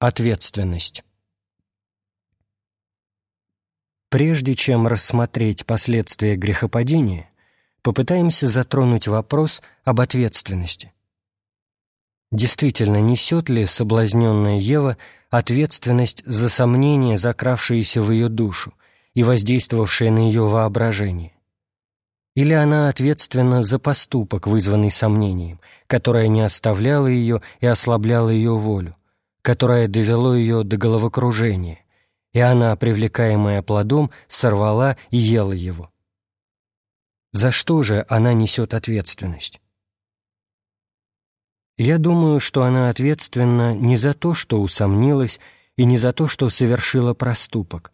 Ответственность. Прежде чем рассмотреть последствия грехопадения, попытаемся затронуть вопрос об ответственности. Действительно, несет ли соблазненная Ева ответственность за сомнения, закравшиеся в ее душу и воздействовавшие на ее воображение? Или она ответственна за поступок, вызванный сомнением, которое не оставляло ее и ослабляло ее волю, которое довело ее до головокружения, и она, привлекаемая плодом, сорвала и ела его? За что же она несет ответственность? Я думаю, что она ответственна не за то, что усомнилась, и не за то, что совершила проступок,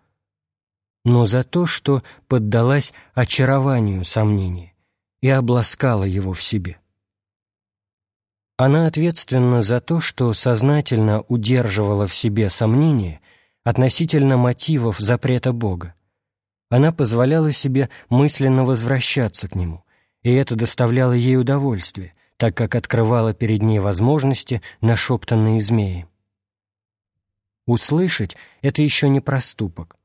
но за то, что поддалась очарованию сомнения и обласкала его в себе. Она ответственна за то, что сознательно удерживала в себе сомнения относительно мотивов запрета Бога. Она позволяла себе мысленно возвращаться к Нему, и это доставляло ей удовольствие, так как открывало перед ней возможности, нашептанные змеи. Услышать — это еще не проступок.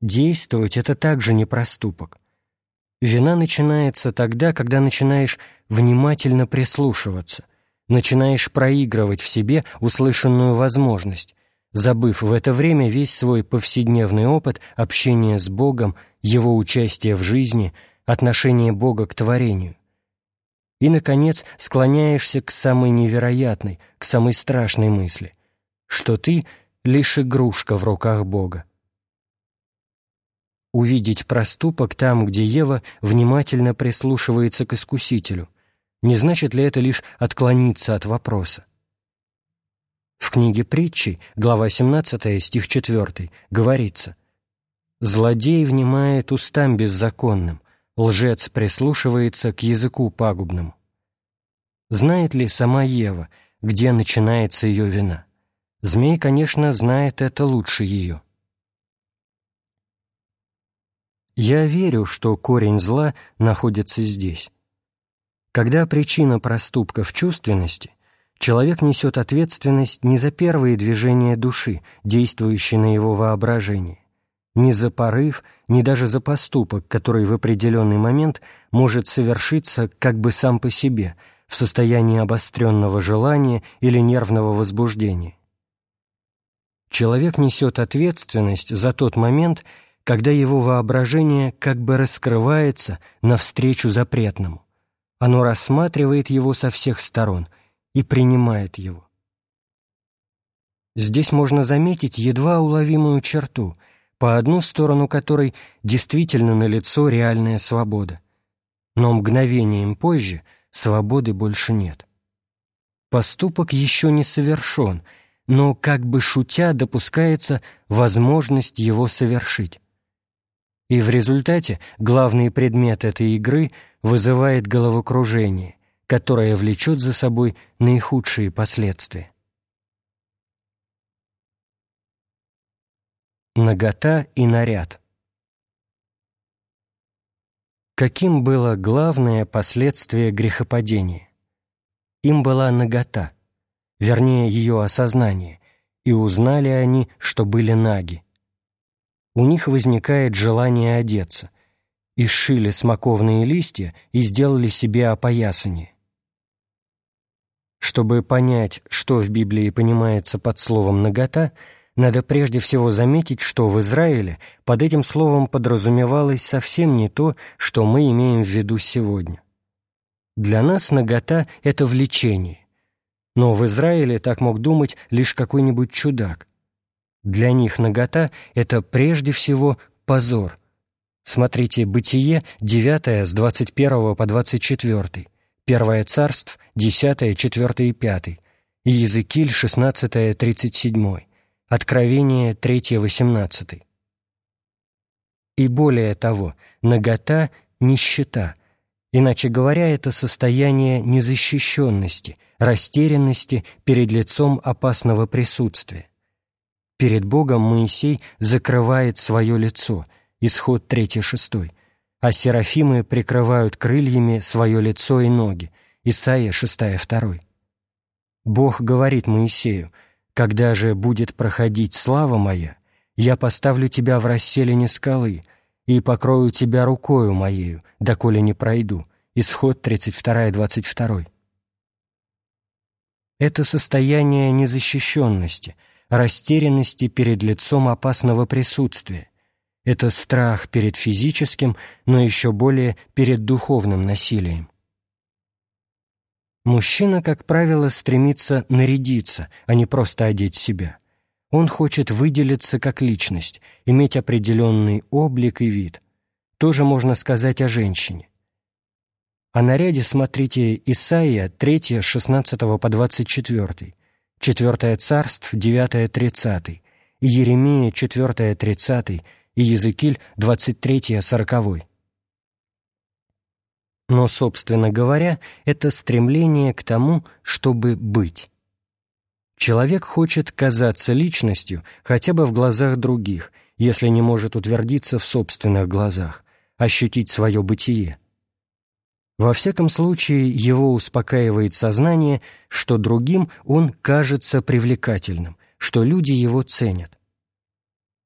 Действовать — это также не проступок. Вина начинается тогда, когда начинаешь внимательно прислушиваться, начинаешь проигрывать в себе услышанную возможность, забыв в это время весь свой повседневный опыт общения с Богом, Его участие в жизни, отношение Бога к творению и, наконец, склоняешься к самой невероятной, к самой страшной мысли, что ты — лишь игрушка в руках Бога. Увидеть проступок там, где Ева внимательно прислушивается к искусителю, не значит ли это лишь отклониться от вопроса? В книге притчи, глава 17, стих 4, говорится «Злодей внимает устам беззаконным, лжец прислушивается к языку пагубному. Знает ли сама Ева, где начинается ее вина? Змей, конечно, знает это лучше ее. Я верю, что корень зла находится здесь. Когда причина проступка в чувственности, человек несет ответственность не за первые движения души, действующие на его воображение, ни за порыв, ни даже за поступок, который в определенный момент может совершиться как бы сам по себе, в состоянии обостренного желания или нервного возбуждения. Человек несет ответственность за тот момент, когда его воображение как бы раскрывается навстречу запретному. Оно рассматривает его со всех сторон и принимает его. Здесь можно заметить едва уловимую черту — по одну сторону которой действительно налицо реальная свобода. Но мгновением позже свободы больше нет. Поступок еще не совершен, но как бы шутя допускается возможность его совершить. И в результате главный предмет этой игры вызывает головокружение, которое влечет за собой наихудшие последствия. Нагота и наряд. Каким было главное последствие грехопадения? Им была нагота, вернее, ее осознание, и узнали они, что были наги. У них возникает желание одеться, и сшили смоковные листья и сделали себе опоясание. Чтобы понять, что в Библии понимается под словом «нагота», надо прежде всего заметить, что в Израиле под этим словом подразумевалось совсем не то, что мы имеем в виду сегодня. Для нас нагота — это влечение. Но в Израиле так мог думать лишь какой-нибудь чудак. Для них нагота — это прежде всего позор. Смотрите «Бытие» 9 с 21 по 24, Первое царство 10, 4 и 5, и Языкиль 16, 37. Откровение 3.18. И более того, нагота – нищета. Иначе говоря, это состояние незащищенности, растерянности перед лицом опасного присутствия. Перед Богом Моисей закрывает свое лицо, исход 3.6, а серафимы прикрывают крыльями свое лицо и ноги, Исайя 6.2. Бог говорит Моисею – Когда же будет проходить слава моя, я поставлю тебя в расселине скалы и покрою тебя рукою моею, доколе не пройду». Исход 32, 22. Это состояние незащищенности, растерянности перед лицом опасного присутствия. Это страх перед физическим, но еще более перед духовным насилием. Мужчина, как правило, стремится нарядиться, а не просто одеть себя. Он хочет выделиться как личность, иметь определенный облик и вид. Тоже можно сказать о женщине. О наряде смотрите Исаия 3, 16 по 24, 4 Царств 9, 30, и Еремия 4, 30 и Езекиль 23, 40. Но, собственно говоря, это стремление к тому, чтобы быть. Человек хочет казаться личностью хотя бы в глазах других, если не может утвердиться в собственных глазах, ощутить свое бытие. Во всяком случае, его успокаивает сознание, что другим он кажется привлекательным, что люди его ценят.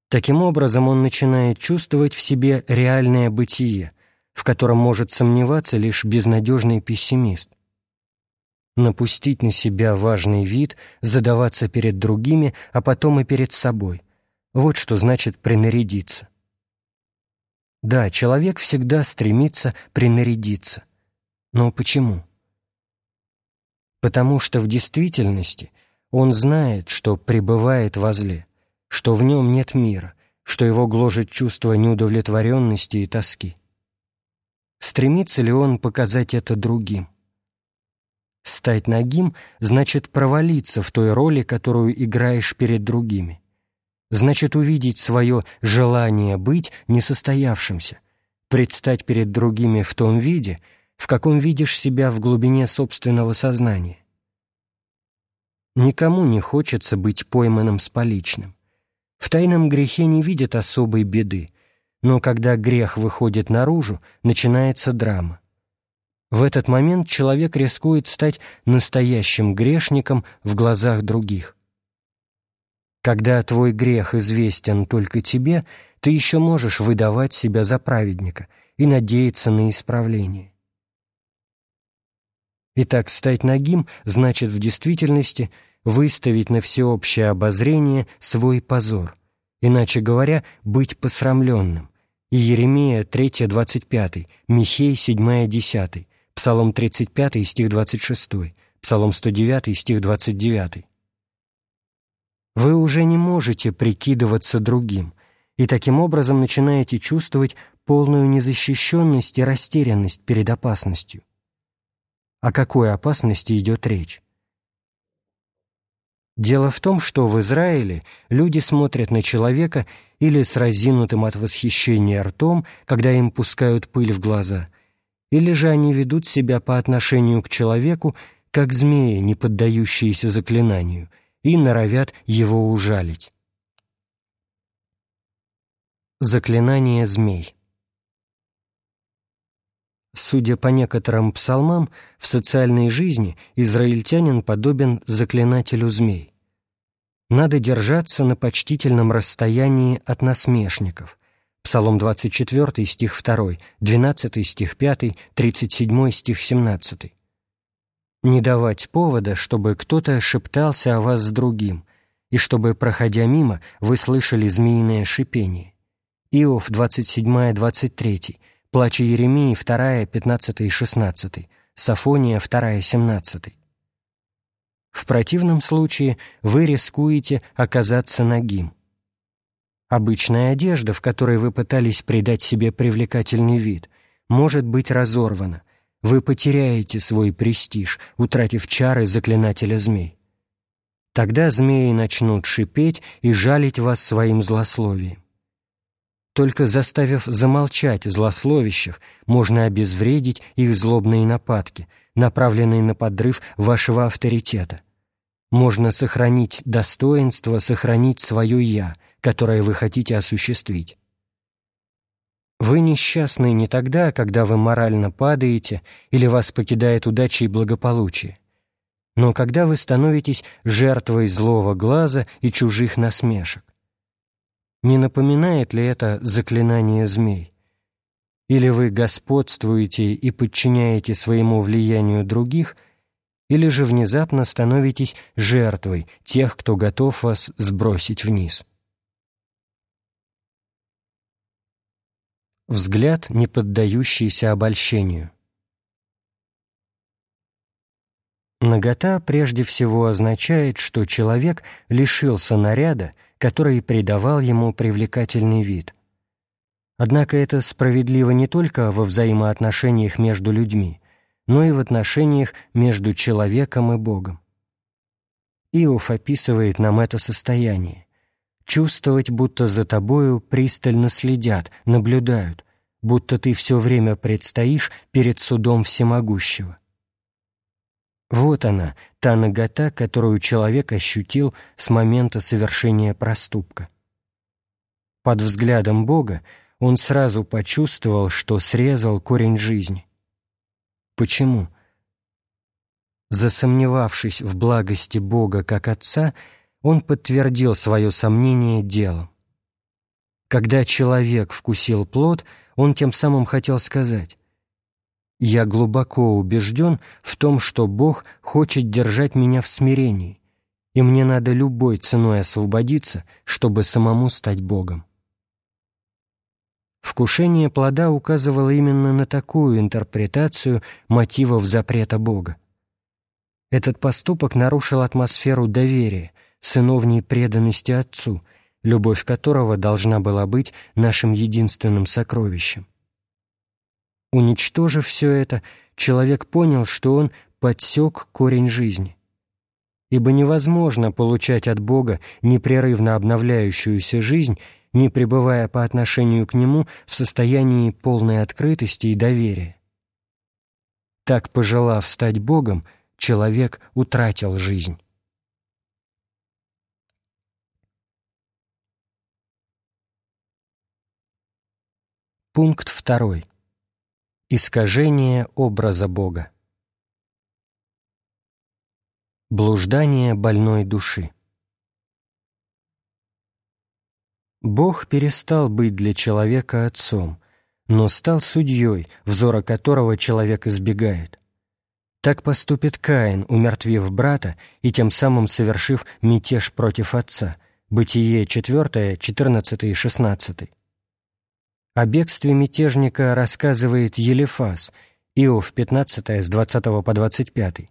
Таким образом, он начинает чувствовать в себе реальное бытие, в котором может сомневаться лишь безнадежный пессимист. Напустить на себя важный вид, задаваться перед другими, а потом и перед собой. Вот что значит принарядиться. Да, человек всегда стремится принарядиться. Но почему? Потому что в действительности он знает, что пребывает во зле, что в нем нет мира, что его гложет чувство неудовлетворенности и тоски. Стремится ли он показать это другим? Стать нагим значит провалиться в той роли, которую играешь перед другими. Значит увидеть свое желание быть несостоявшимся, предстать перед другими в том виде — в каком видишь себя в глубине собственного сознания. Никому не хочется быть пойманным с поличным. В тайном грехе не видят особой беды, но когда грех выходит наружу, начинается драма. В этот момент человек рискует стать настоящим грешником в глазах других. Когда твой грех известен только тебе, ты еще можешь выдавать себя за праведника и надеяться на исправление. Итак, стать нагим значит в действительности выставить на всеобщее обозрение свой позор, иначе говоря, быть посрамленным. И Еремия 3:25, Михей 7:10, Псалом 35 стих 26, Псалом 109 стих 29. Вы уже не можете прикидываться другим, и таким образом начинаете чувствовать полную незащищенность и растерянность перед опасностью. О какой опасности идет речь? Дело в том, что в Израиле люди смотрят на человека или с разинутым от восхищения ртом, когда им пускают пыль в глаза, или же они ведут себя по отношению к человеку, как змеи, не поддающиеся заклинанию, и норовят его ужалить. Заклинание змей Судя по некоторым псалмам, в социальной жизни израильтянин подобен заклинателю змей. Надо держаться на почтительном расстоянии от насмешников. Псалом 24, стих 2, 12 стих 5, 37 стих 17. Не давать повода, чтобы кто-то шептался о вас с другим, и чтобы, проходя мимо, вы слышали змеиное шипение. Иов 27, 23, Плача Еремии 2, 15 и 16, Сафония 2, 17. В противном случае вы рискуете оказаться нагим. Обычная одежда, в которой вы пытались придать себе привлекательный вид, может быть разорвана. Вы потеряете свой престиж, утратив чары заклинателя змей. Тогда змеи начнут шипеть и жалить вас своим злословием. Только заставив замолчать злословящих, можно обезвредить их злобные нападки, направленные на подрыв вашего авторитета. Можно сохранить достоинство, сохранить свое «я», которое вы хотите осуществить. Вы несчастны не тогда, когда вы морально падаете или вас покидает удача и благополучие. но когда вы становитесь жертвой злого глаза и чужих насмешек. Не напоминает ли это заклинание змей? Или вы господствуете и подчиняете своему влиянию других, или же внезапно становитесь жертвой тех, кто готов вас сбросить вниз. Взгляд, не поддающийся обольщению. Нагота прежде всего означает, что человек лишился наряда, который придавал ему привлекательный вид. Однако это справедливо не только во взаимоотношениях между людьми, но и в отношениях между человеком и Богом. Иов описывает нам это состояние. Чувствовать, будто за тобою пристально следят, наблюдают, будто ты все время предстоишь перед судом всемогущего. Вот она, та нагота, которую человек ощутил с момента совершения проступка. Под взглядом Бога он сразу почувствовал, что срезал корень жизни. Почему? Засомневавшись в благости Бога как Отца, он подтвердил свое сомнение делом. Когда человек вкусил плод, он тем самым хотел сказать «Я глубоко убежден в том, что Бог хочет держать меня в смирении, и мне надо любой ценой освободиться, чтобы самому стать Богом». Вкушение плода указывало именно на такую интерпретацию мотивов запрета Бога. Этот поступок нарушил атмосферу доверия, сыновней преданности Отцу, любовь которого должна была быть нашим единственным сокровищем. Уничтожив все это, человек понял, что он подсек корень жизни. Ибо невозможно получать от Бога непрерывно обновляющуюся жизнь не пребывая по отношению к нему в состоянии полной открытости и доверия. Так, пожелав стать Богом, человек утратил жизнь. Пункт второй. Искажение образа Бога. Блуждание больной души. Бог перестал быть для человека отцом, но стал судьей, взора которого человек избегает. Так поступит Каин, умертвив брата и тем самым совершив мятеж против отца. Бытие 4, 14 и 16. О бегстве мятежника рассказывает Елефас, Иов 15, с 20 по 25.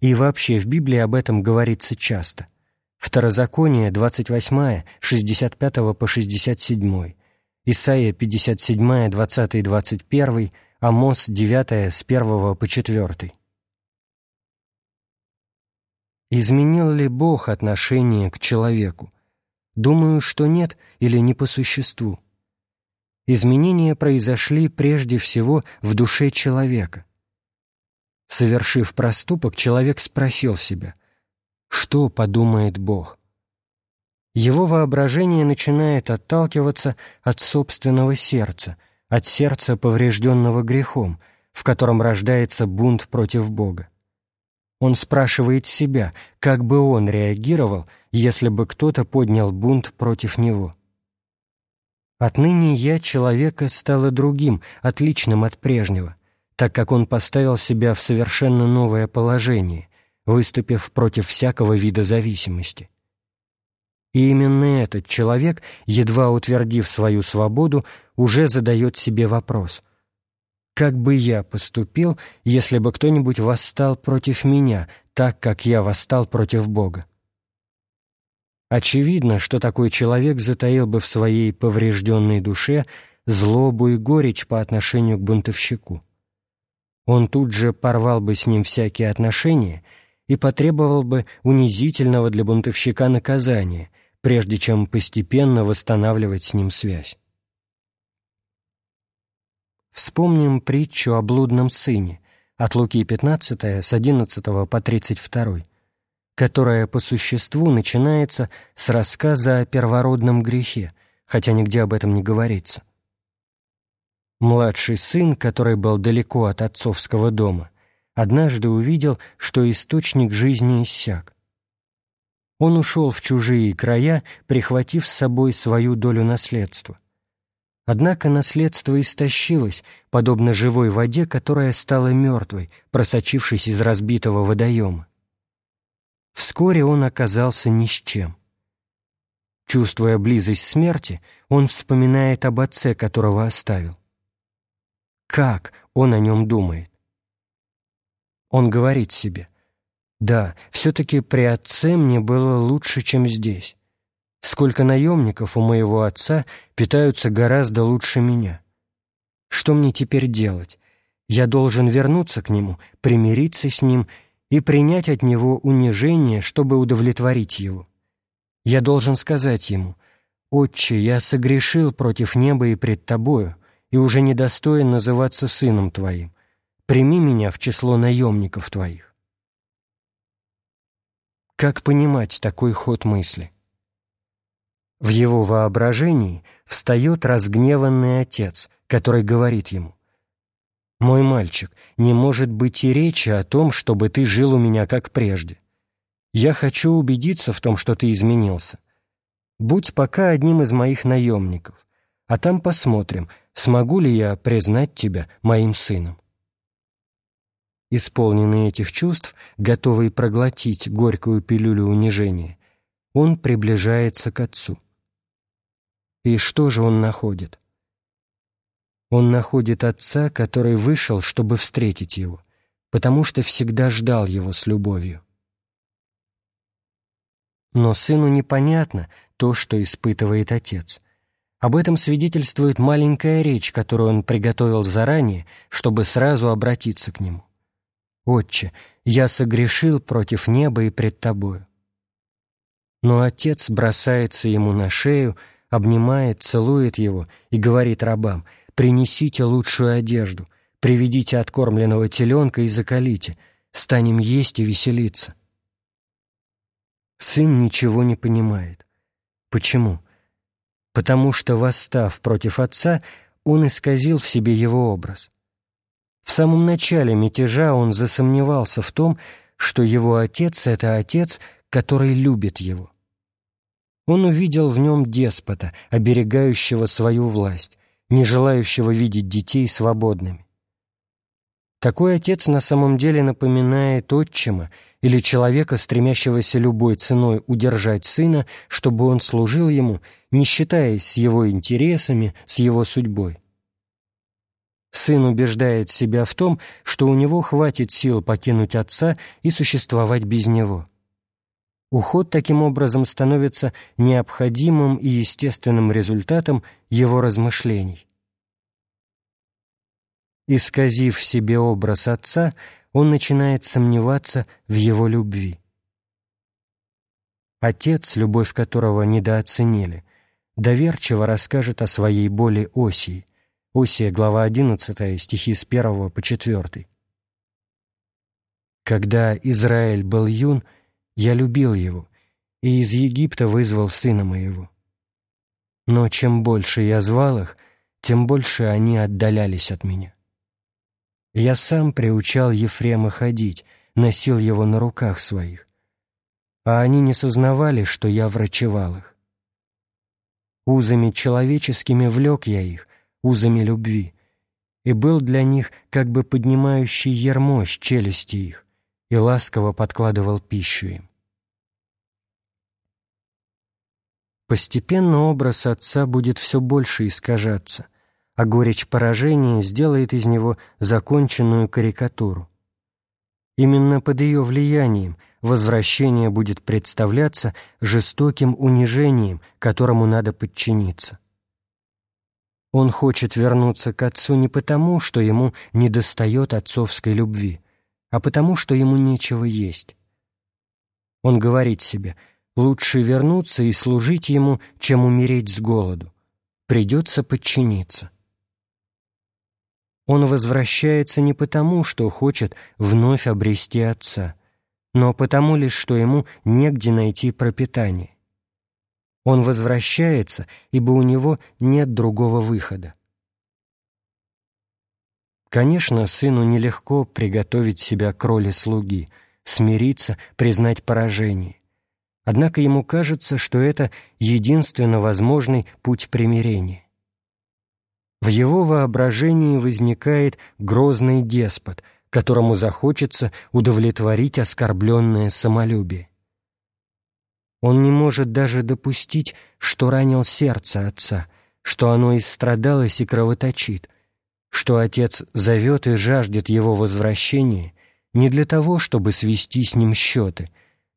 И вообще в Библии об этом говорится часто – Второзаконие 28, 65 по 67, Исаия 57, 20 и 21, Амос 9, с 1 по 4. Изменил ли Бог отношение к человеку? Думаю, что нет или не по существу. Изменения произошли прежде всего в душе человека. Совершив проступок, человек спросил себя – что подумает Бог? Его воображение начинает отталкиваться от собственного сердца, от сердца, поврежденного грехом, в котором рождается бунт против Бога. Он спрашивает себя, как бы он реагировал, если бы кто-то поднял бунт против него. Отныне я человека стало другим, отличным от прежнего, так как он поставил себя в совершенно новое положение, выступив против всякого вида зависимости. И именно этот человек, едва утвердив свою свободу, уже задает себе вопрос «Как бы я поступил, если бы кто-нибудь восстал против меня, так, как я восстал против Бога?» Очевидно, что такой человек затаил бы в своей поврежденной душе злобу и горечь по отношению к бунтовщику. Он тут же порвал бы с ним всякие отношения — и потребовал бы унизительного для бунтовщика наказания, прежде чем постепенно восстанавливать с ним связь. Вспомним притчу о блудном сыне от Луки 15 с 11 по 32, которая по существу начинается с рассказа о первородном грехе, хотя нигде об этом не говорится. Младший сын, который был далеко от отцовского дома, однажды увидел, что источник жизни иссяк. Он ушел в чужие края, прихватив с собой свою долю наследства. Однако наследство истощилось, подобно живой воде, которая стала мертвой, просочившись из разбитого водоема. Вскоре он оказался ни с чем. Чувствуя близость смерти, он вспоминает об отце, которого оставил. Как он о нем думает? Он говорит себе, «Да, все-таки при отце мне было лучше, чем здесь. Сколько наемников у моего отца питаются гораздо лучше меня. Что мне теперь делать? Я должен вернуться к нему, примириться с ним и принять от него унижение, чтобы удовлетворить его. Я должен сказать ему, «Отче, я согрешил против неба и пред тобою, и уже недостоин называться сыном твоим. Прими меня в число наемников твоих». Как понимать такой ход мысли? В его воображении встает разгневанный отец, который говорит ему, «Мой мальчик, не может быть и речи о том, чтобы ты жил у меня как прежде. Я хочу убедиться в том, что ты изменился. Будь пока одним из моих наемников, а там посмотрим, смогу ли я признать тебя моим сыном». Исполненный этих чувств, готовый проглотить горькую пилюлю унижения, он приближается к отцу. И что же он находит? Он находит отца, который вышел, чтобы встретить его, потому что всегда ждал его с любовью. Но сыну непонятно то, что испытывает отец. Об этом свидетельствует маленькая речь, которую он приготовил заранее, чтобы сразу обратиться к нему. «Отче, я согрешил против неба и пред тобою». Но отец бросается ему на шею, обнимает, целует его и говорит рабам, «Принесите лучшую одежду, приведите откормленного теленка и закалите, станем есть и веселиться». Сын ничего не понимает. Почему? Потому что, восстав против отца, он исказил в себе его образ. В самом начале мятежа он засомневался в том, что его отец — это отец, который любит его. Он увидел в нем деспота, оберегающего свою власть, не желающего видеть детей свободными. Такой отец на самом деле напоминает отчима или человека, стремящегося любой ценой удержать сына, чтобы он служил ему, не считаясь с его интересами, с его судьбой. Сын убеждает себя в том, что у него хватит сил покинуть отца и существовать без него. Уход таким образом становится необходимым и естественным результатом его размышлений. Исказив в себе образ отца, он начинает сомневаться в его любви. Отец, любовь которого недооценили, доверчиво расскажет о своей боли Осии. Осия, глава 11, стихи с 1 по 4. Когда Израиль был юн, я любил его, и из Египта вызвал сына моего. Но чем больше я звал их, тем больше они отдалялись от меня. Я сам приучал Ефрема ходить, носил его на руках своих, а они не сознавали, что я врачевал их. Узами человеческими влек я их, узами любви, и был для них как бы поднимающий ермо с челюсти их, и ласково подкладывал пищу им. Постепенно образ отца будет все больше искажаться, а горечь поражения сделает из него законченную карикатуру. Именно под ее влиянием возвращение будет представляться жестоким унижением, которому надо подчиниться. Он хочет вернуться к отцу не потому, что ему недостает отцовской любви, а потому, что ему нечего есть. Он говорит себе – Лучше вернуться и служить ему, чем умереть с голоду. Придется подчиниться. Он возвращается не потому, что хочет вновь обрести отца, но потому лишь, что ему негде найти пропитание. Он возвращается, ибо у него нет другого выхода. Конечно, сыну нелегко приготовить себя к роли слуги, смириться, признать поражение. Однако ему кажется, что это единственно возможный путь примирения. В его воображении возникает грозный деспот, которому захочется удовлетворить оскорбленное самолюбие. Он не может даже допустить, что ранил сердце отца, что оно истрадалось и кровоточит, что отец зовет и жаждет его возвращения не для того, чтобы свести с ним счеты,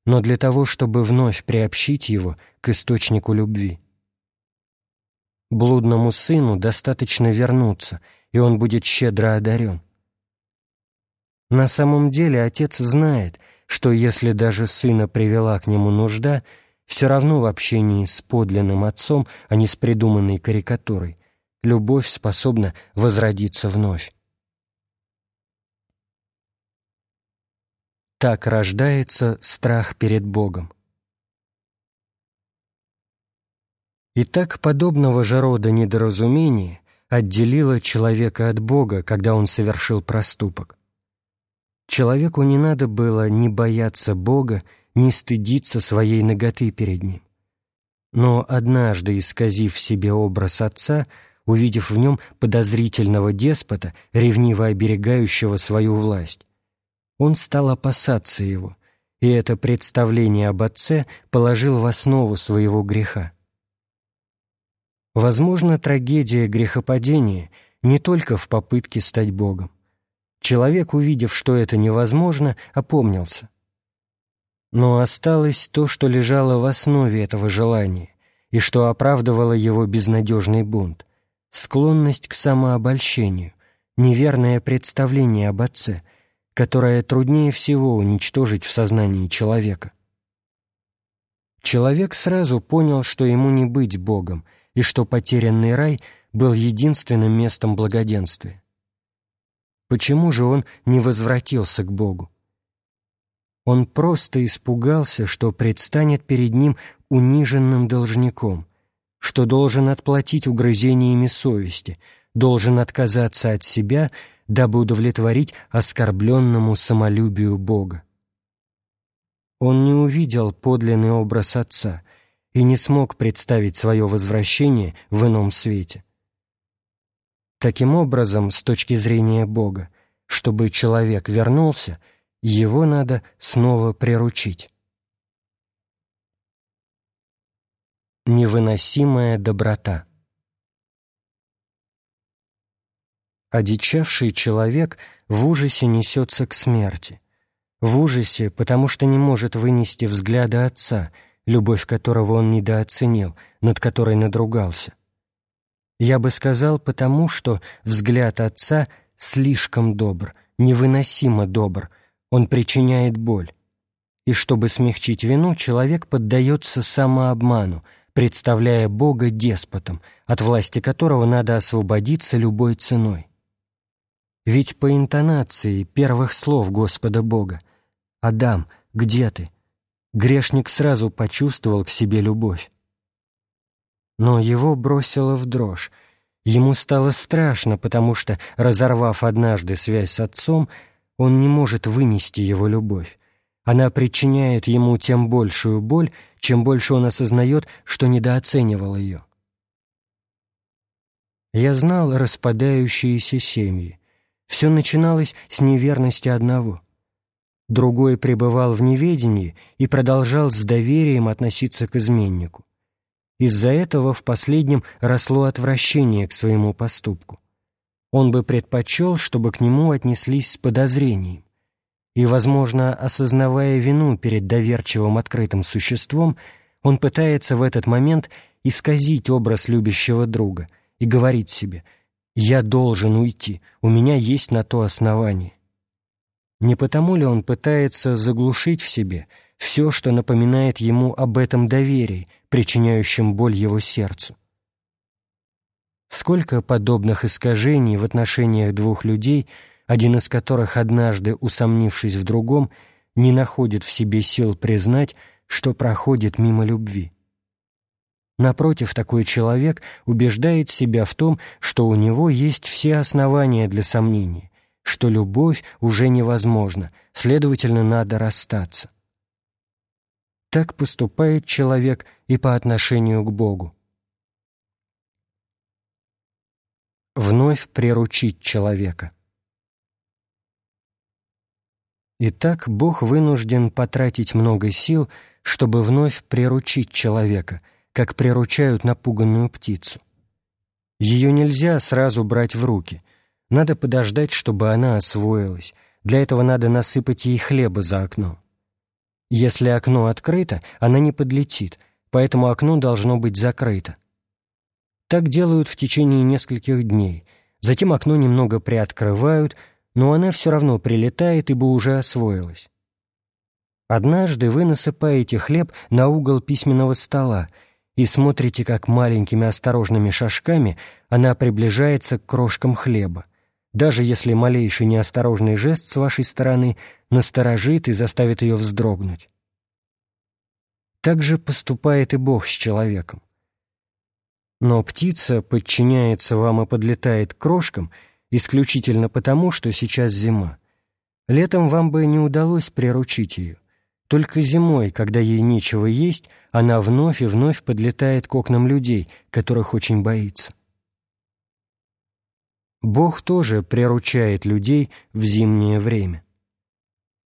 но для того, чтобы вновь приобщить его к источнику любви. Блудному сыну достаточно вернуться, и он будет щедро одарен. На самом деле отец знает, что если даже сына привела к нему нужда, все равно в общении с подлинным отцом, а не с придуманной карикатурой, любовь способна возродиться вновь. Так рождается страх перед Богом. И так подобного же рода недоразумение отделило человека от Бога, когда он совершил проступок. Человеку не надо было ни бояться Бога, ни стыдиться своей ноготы перед Ним. Но однажды, исказив себе образ Отца, увидев в нем подозрительного деспота, ревниво оберегающего свою власть, он стал опасаться его, и это представление об Отце положил в основу своего греха. Возможно, трагедия грехопадения не только в попытке стать Богом. Человек, увидев, что это невозможно, опомнился. Но осталось то, что лежало в основе этого желания и что оправдывало его безнадежный бунт — склонность к самообольщению, неверное представление об Отце, которое труднее всего уничтожить в сознании человека. Человек сразу понял, что ему не быть Богом — и что потерянный рай был единственным местом благоденствия. Почему же он не возвратился к Богу? Он просто испугался, что предстанет перед ним униженным должником, что должен отплатить угрызениями совести, должен отказаться от себя, дабы удовлетворить оскорбленному самолюбию Бога. Он не увидел подлинный образ Отца, и не смог представить свое возвращение в ином свете. Таким образом, с точки зрения Бога, чтобы человек вернулся, его надо снова приручить. Невыносимая доброта Одичавший человек в ужасе несется к смерти. В ужасе, потому что не может вынести взгляда отца — любовь которого он недооценил, над которой надругался. Я бы сказал потому, что взгляд отца слишком добр, невыносимо добр, он причиняет боль. И чтобы смягчить вину, человек поддается самообману, представляя Бога деспотом, от власти которого надо освободиться любой ценой. Ведь по интонации первых слов Господа Бога «Адам, где ты?» грешник сразу почувствовал к себе любовь. Но его бросило в дрожь. Ему стало страшно, потому что, разорвав однажды связь с отцом, он не может вынести его любовь. Она причиняет ему тем большую боль, чем больше он осознает, что недооценивал ее. Я знал распадающиеся семьи. Все начиналось с неверности одного — другой пребывал в неведении и продолжал с доверием относиться к изменнику. Из-за этого в последнем росло отвращение к своему поступку. Он бы предпочел, чтобы к нему отнеслись с подозрением. И, возможно, осознавая вину перед доверчивым открытым существом, он пытается в этот момент исказить образ любящего друга и говорить себе «Я должен уйти, у меня есть на то основание». Не потому ли он пытается заглушить в себе все, что напоминает ему об этом доверии, причиняющем боль его сердцу? Сколько подобных искажений в отношениях двух людей, один из которых, однажды усомнившись в другом, не находит в себе сил признать, что проходит мимо любви. Напротив, такой человек убеждает себя в том, что у него есть все основания для сомнения, что любовь уже невозможна, следовательно, надо расстаться. Так поступает человек и по отношению к Богу. Вновь приручить человека. Итак, Бог вынужден потратить много сил, чтобы вновь приручить человека – как приручают напуганную птицу. Ее нельзя сразу брать в руки. Надо подождать, чтобы она освоилась. Для этого надо насыпать ей хлеба за окном. Если окно открыто, она не подлетит, поэтому окно должно быть закрыто. Так делают в течение нескольких дней. Затем окно немного приоткрывают, но она все равно прилетает, ибо уже освоилась. Однажды вы насыпаете хлеб на угол письменного стола — и смотрите, как маленькими осторожными шажками она приближается к крошкам хлеба, даже если малейший неосторожный жест с вашей стороны насторожит и заставит ее вздрогнуть. Так же поступает и Бог с человеком. Но птица подчиняется вам и подлетает к крошкам исключительно потому, что сейчас зима. Летом вам бы не удалось приручить ее. Только зимой, когда ей нечего есть, она вновь и вновь подлетает к окнам людей, которых очень боится. Бог тоже приручает людей в зимнее время.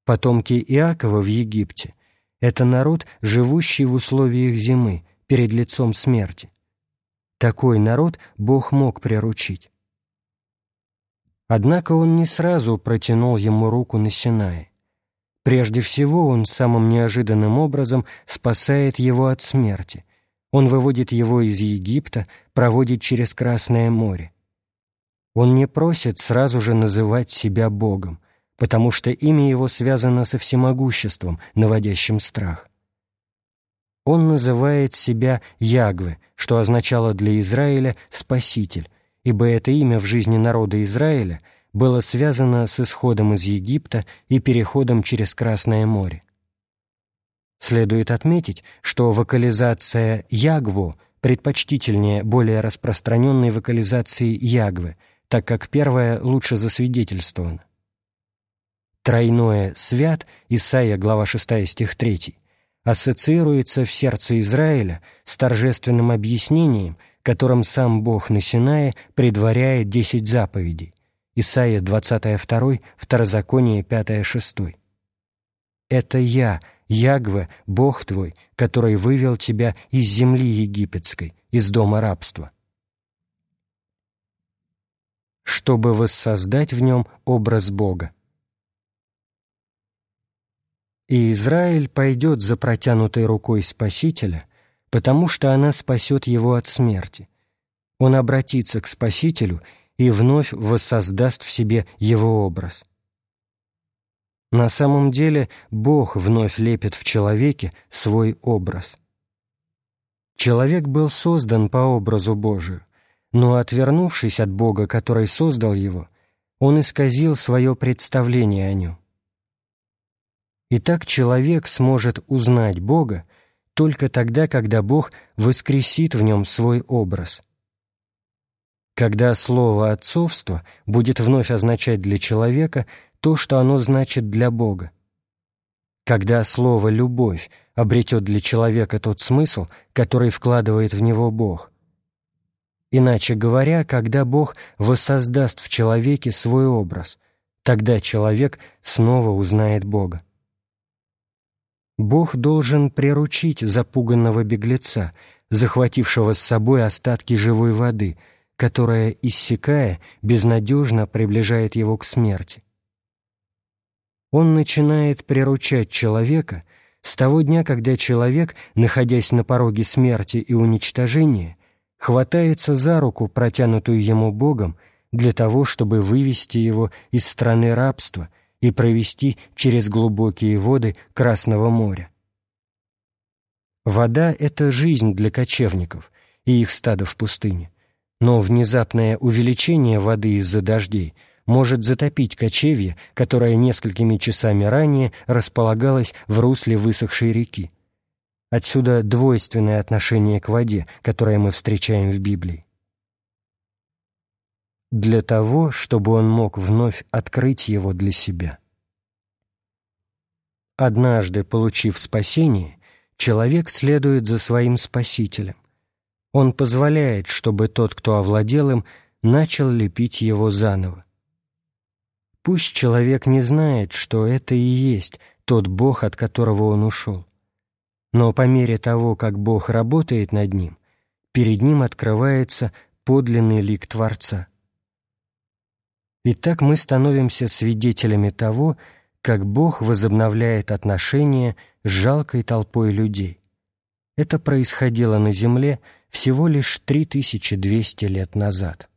Потомки Иакова в Египте — это народ, живущий в условиях зимы, перед лицом смерти. Такой народ Бог мог приручить. Однако он не сразу протянул ему руку на Синае. Прежде всего, он самым неожиданным образом спасает его от смерти. Он выводит его из Египта, проводит через Красное море. Он не просит сразу же называть себя Богом, потому что имя его связано со всемогуществом, наводящим страх. Он называет себя Ягве, что означало для Израиля «спаситель», ибо это имя в жизни народа Израиля – было связано с исходом из Египта и переходом через Красное море. Следует отметить, что вокализация «ягву» предпочтительнее более распространенной вокализации «ягвы», так как первая лучше засвидетельствована. Тройное «свят» Исайя, глава 6, стих 3, ассоциируется в сердце Израиля с торжественным объяснением, которым сам Бог на Синае предваряет десять заповедей. Исайя 22, Второзаконие 5-6. «Это я, Ягве, Бог твой, который вывел тебя из земли египетской, из дома рабства» чтобы воссоздать в нем образ Бога. И Израиль пойдет за протянутой рукой Спасителя, потому что она спасет его от смерти. Он обратится к Спасителю и вновь воссоздаст в себе его образ. На самом деле Бог вновь лепит в человеке свой образ. Человек был создан по образу Божию, но, отвернувшись от Бога, который создал его, он исказил свое представление о нем. Итак, человек сможет узнать Бога только тогда, когда Бог воскресит в нем свой образ – когда слово «отцовство» будет вновь означать для человека то, что оно значит для Бога. Когда слово «любовь» обретет для человека тот смысл, который вкладывает в него Бог. Иначе говоря, когда Бог воссоздаст в человеке свой образ, тогда человек снова узнает Бога. Бог должен приручить запуганного беглеца, захватившего с собой остатки живой воды – которая, иссякая, безнадежно приближает его к смерти. Он начинает приручать человека с того дня, когда человек, находясь на пороге смерти и уничтожения, хватается за руку, протянутую ему Богом, для того, чтобы вывести его из страны рабства и провести через глубокие воды Красного моря. Вода — это жизнь для кочевников и их стада в пустыне но внезапное увеличение воды из-за дождей может затопить кочевье, которое несколькими часами ранее располагалось в русле высохшей реки. Отсюда двойственное отношение к воде, которое мы встречаем в Библии. Для того, чтобы он мог вновь открыть его для себя. Однажды, получив спасение, человек следует за своим Спасителем. Он позволяет, чтобы тот, кто овладел им, начал лепить его заново. Пусть человек не знает, что это и есть тот Бог, от которого он ушел. Но по мере того, как Бог работает над ним, перед ним открывается подлинный лик Творца. Итак, мы становимся свидетелями того, как Бог возобновляет отношения с жалкой толпой людей. Это происходило на земле всего лишь 3200 лет назад.